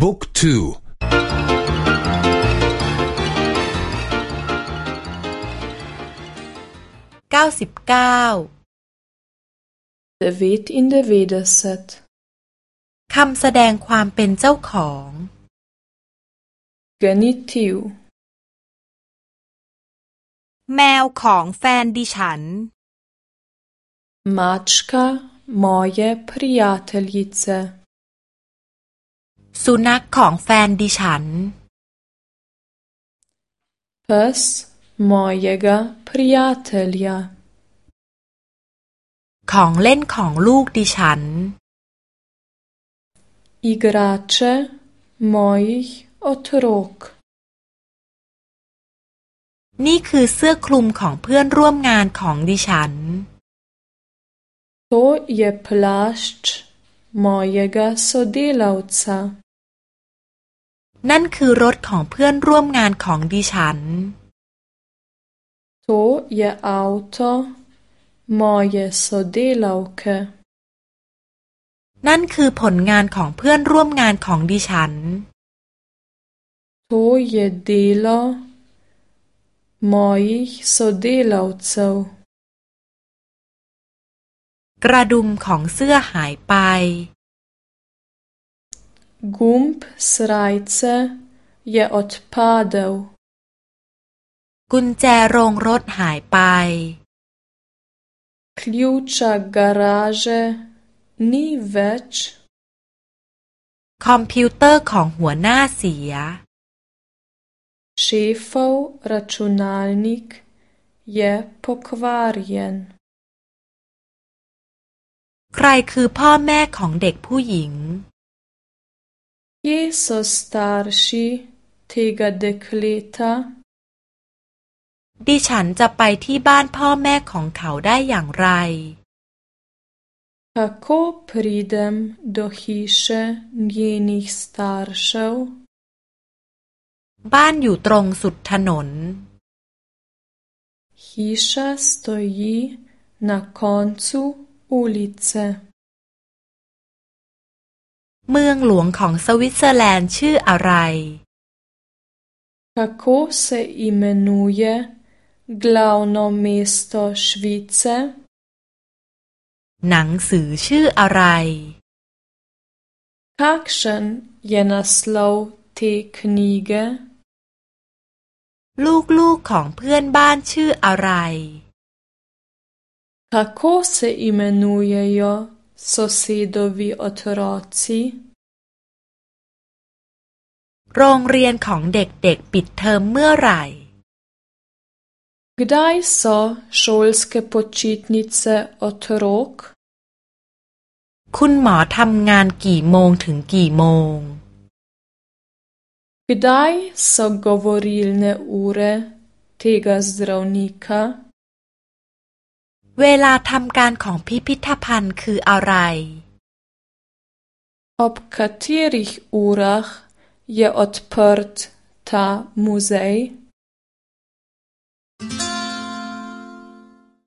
book two เก้าสิบเก้า devetindevetdeset คำแสดงความเป็นเจ้าของ genitiv แมวของแฟนดิฉัน mačka moje prijateljice สุนัขของแฟนดิฉัน pes mojega prijatelja ของเล่นของลูกดิฉัน igrače mojih otrok นี่คือเสื้อคลุมของเพื่อนร่วมงานของดิฉัน To je plašč mojega sodelavca นั่นคือรถของเพื่อนร่วมงานของดิฉัน To je avto moje sodelavke นั่นคือผลงานของเพื่อนร่วมงานของดิฉัน To je delo mojih sodelavcev กระดุมของเสื้อหายไป Gumb srajce je odpadel กุญแจโรงรถหายไป Ključa garaže ni več คอมพิวเตอร์ของหัวหน้าเสีย Šefov računalnik je pokvarjen ใครคือพ่อแม่ของเด็กผู้หญิง Kje so starši tega dekleta ดิฉันจะไปที่บ้านพ่อแม่ของเขาได้อย่างไร Kako pridem do hiše njenih staršev บ้านอยู่ตรงสุดถนน Hiša stoji na koncu ulice เมืองหลวงของสวิตเซอร์แลนด์ชื่ออะไร Kako se imenuje glavno mesto Švice หนังสือชื่ออะไร Kakšen je naslov te knjige ลูกๆของเพื่อนบ้านชื่ออะไร Kako se imenujejo sosedovi otroci โรงเรียนของเด็กๆปิดเทอมเมื่อไหร่ Kdaj so šolske počitnice otrok คุณหมอทำงานกี่โมงถึงกี่โมง Kdaj so govorilne ure tega zdravnika เวลาทำการของพิพิธภัณฑ์คืออะไร Ob katerih urah je odprt ta muzej